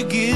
you give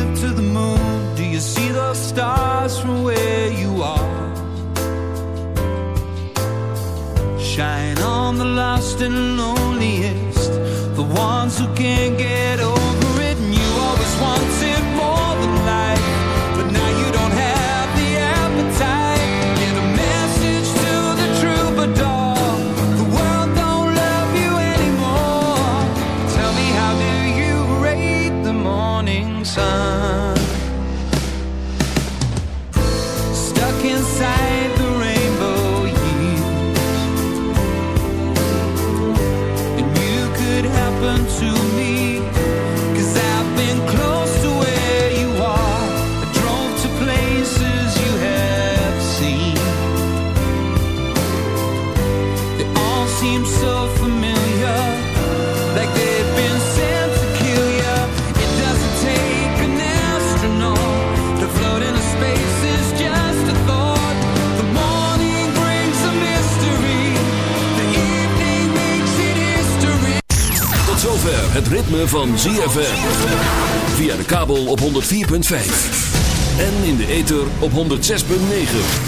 En in de ether op 106.9.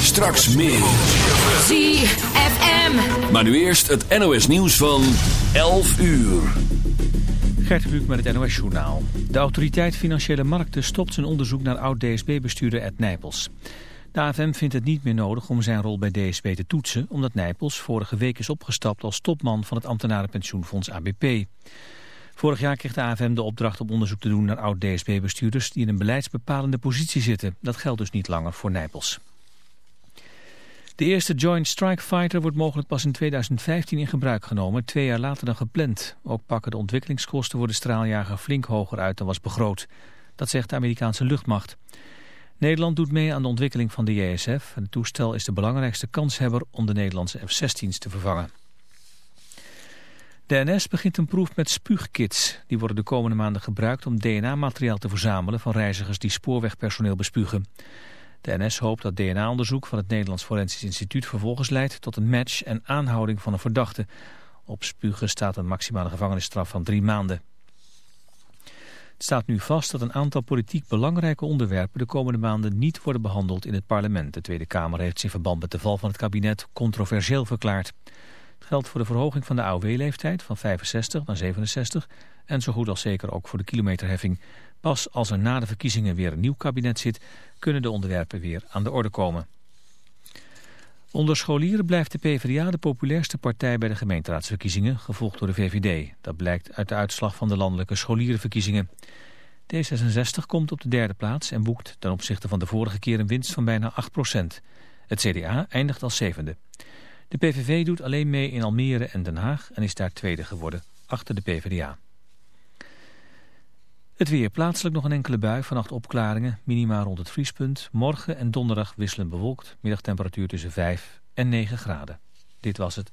Straks meer. ZFM. Maar nu eerst het NOS nieuws van 11 uur. Gert Kluk met het NOS Journaal. De autoriteit Financiële Markten stopt zijn onderzoek naar oud-DSB-bestuurder Ed Nijpels. De AFM vindt het niet meer nodig om zijn rol bij DSB te toetsen... omdat Nijpels vorige week is opgestapt als topman van het ambtenarenpensioenfonds ABP. Vorig jaar kreeg de AFM de opdracht om onderzoek te doen naar oud-DSB-bestuurders... die in een beleidsbepalende positie zitten. Dat geldt dus niet langer voor Nijpels. De eerste Joint Strike Fighter wordt mogelijk pas in 2015 in gebruik genomen, twee jaar later dan gepland. Ook pakken de ontwikkelingskosten voor de straaljager flink hoger uit dan was begroot. Dat zegt de Amerikaanse luchtmacht. Nederland doet mee aan de ontwikkeling van de JSF. Het toestel is de belangrijkste kanshebber om de Nederlandse F-16's te vervangen. De NS begint een proef met spuugkits. Die worden de komende maanden gebruikt om DNA-materiaal te verzamelen van reizigers die spoorwegpersoneel bespugen. De NS hoopt dat DNA-onderzoek van het Nederlands Forensisch Instituut vervolgens leidt tot een match en aanhouding van een verdachte. Op spugen staat een maximale gevangenisstraf van drie maanden. Het staat nu vast dat een aantal politiek belangrijke onderwerpen de komende maanden niet worden behandeld in het parlement. De Tweede Kamer heeft zich in verband met de val van het kabinet controversieel verklaard. Het geldt voor de verhoging van de AOW-leeftijd van 65 naar 67 en zo goed als zeker ook voor de kilometerheffing. Pas als er na de verkiezingen weer een nieuw kabinet zit, kunnen de onderwerpen weer aan de orde komen. Onder scholieren blijft de PvdA de populairste partij bij de gemeenteraadsverkiezingen, gevolgd door de VVD. Dat blijkt uit de uitslag van de landelijke scholierenverkiezingen. D66 komt op de derde plaats en boekt ten opzichte van de vorige keer een winst van bijna 8%. Het CDA eindigt als zevende. De PVV doet alleen mee in Almere en Den Haag en is daar tweede geworden, achter de PvdA. Het weer plaatselijk nog een enkele bui, vannacht opklaringen, minima rond het vriespunt. Morgen en donderdag wisselen bewolkt, middagtemperatuur tussen 5 en 9 graden. Dit was het.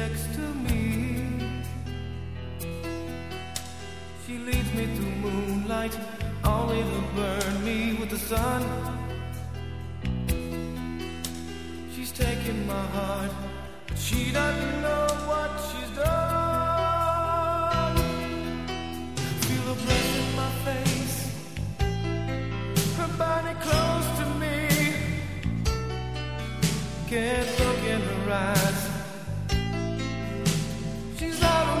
next to me. She leads me to moonlight, only to burn me with the sun. She's taking my heart, but she doesn't know what she's done. Feel the breath in my face, her body close to me. Can't look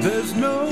There's no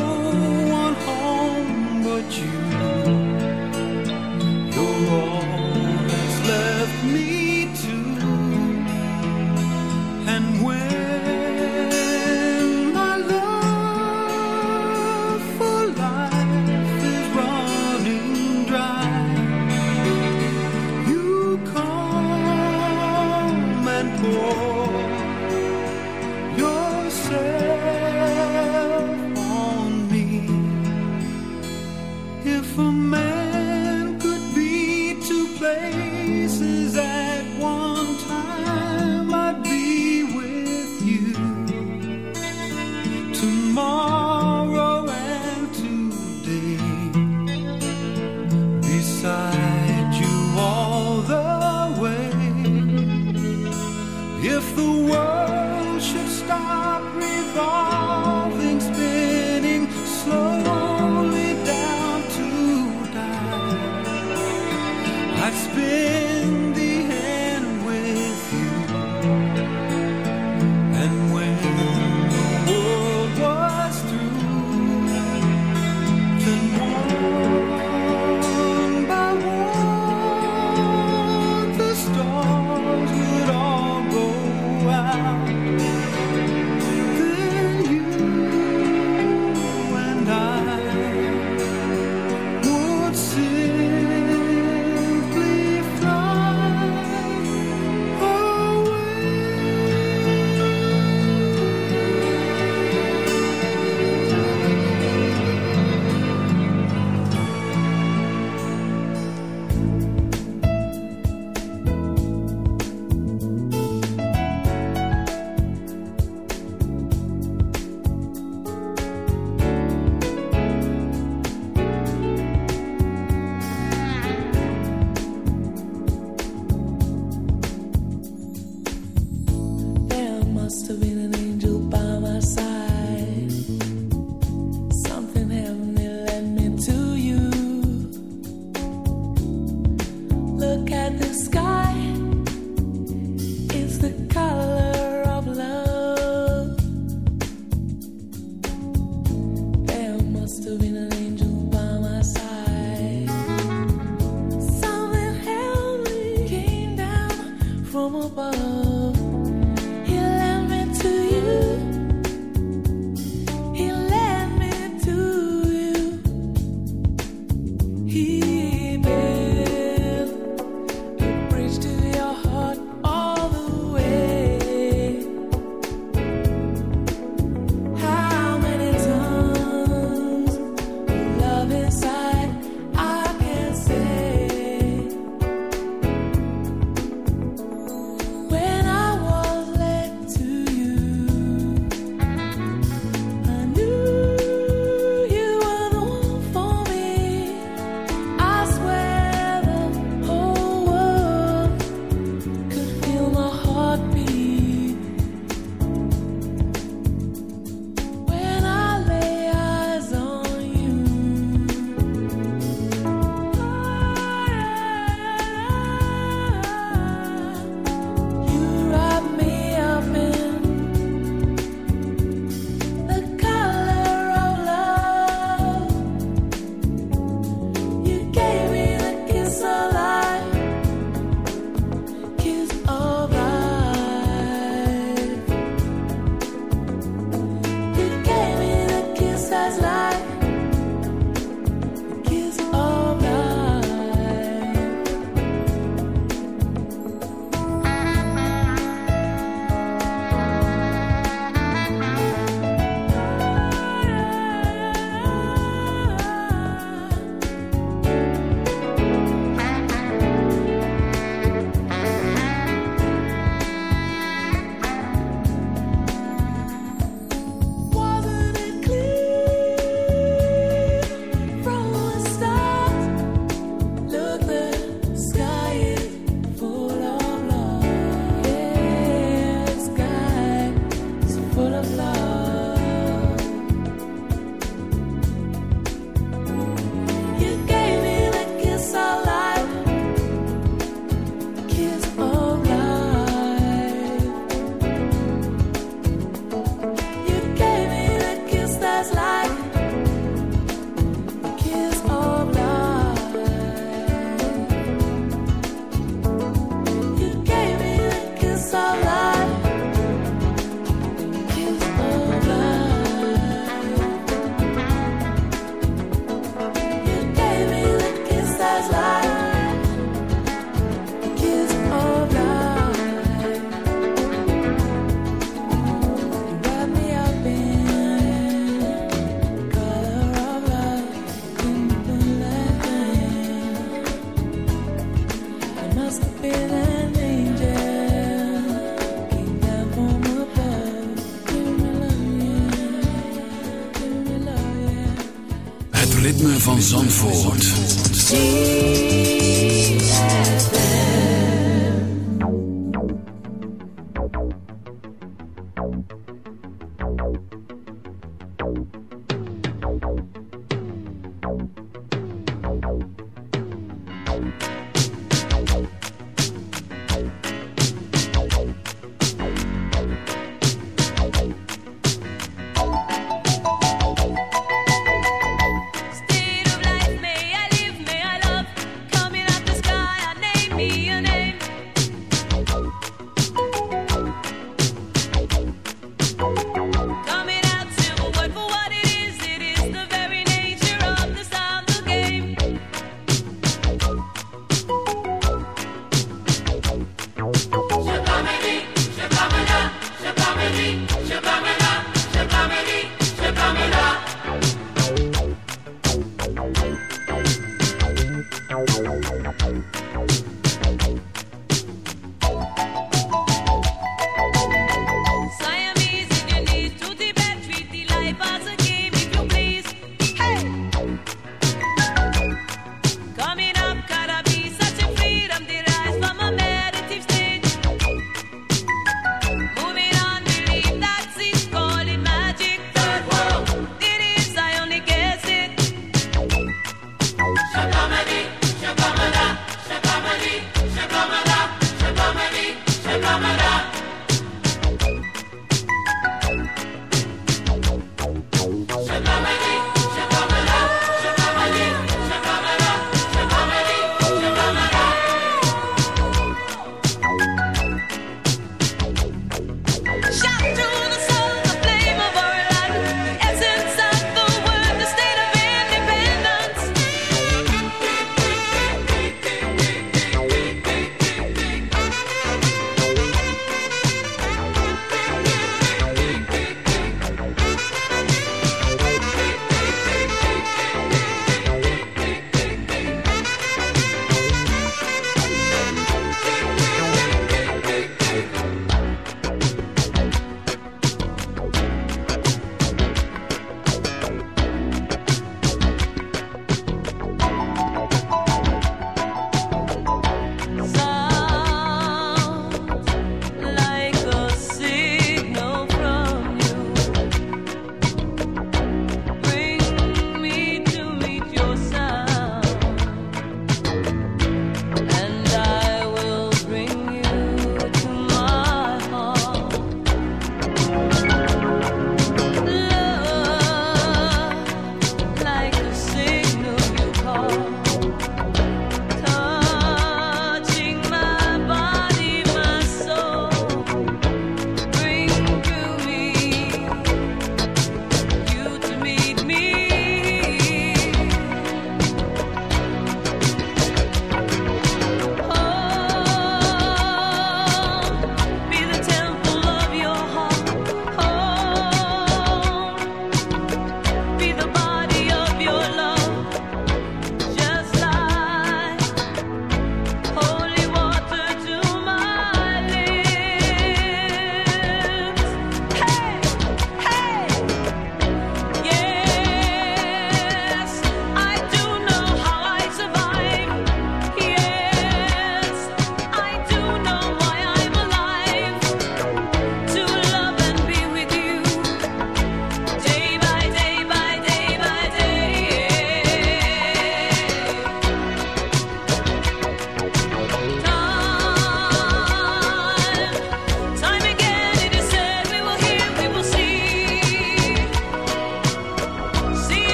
Zandvoort.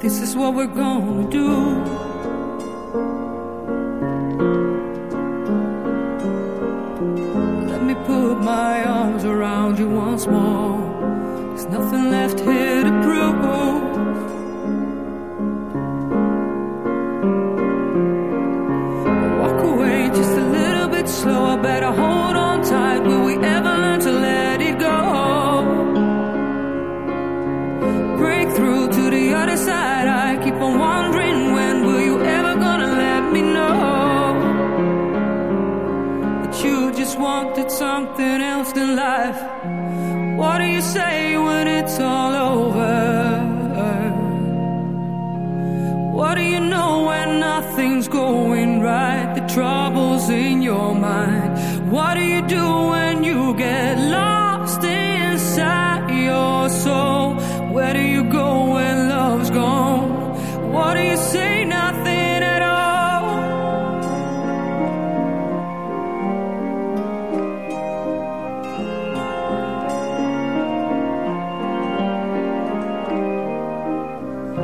this is what we're going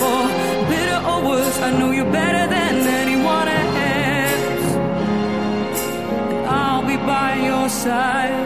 for or worse. I know you better than anyone else. I'll be by your side.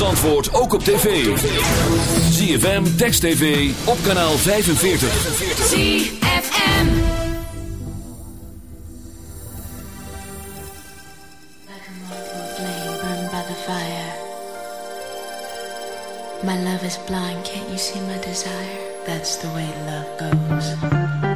Antwoord ook op tv. ZFM, Text TV, op kanaal 45. ZFM Like a mortal flame by the fire My love is blind, can't you see my desire? That's the way love goes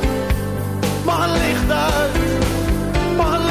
Maar licht uit, maar licht uit.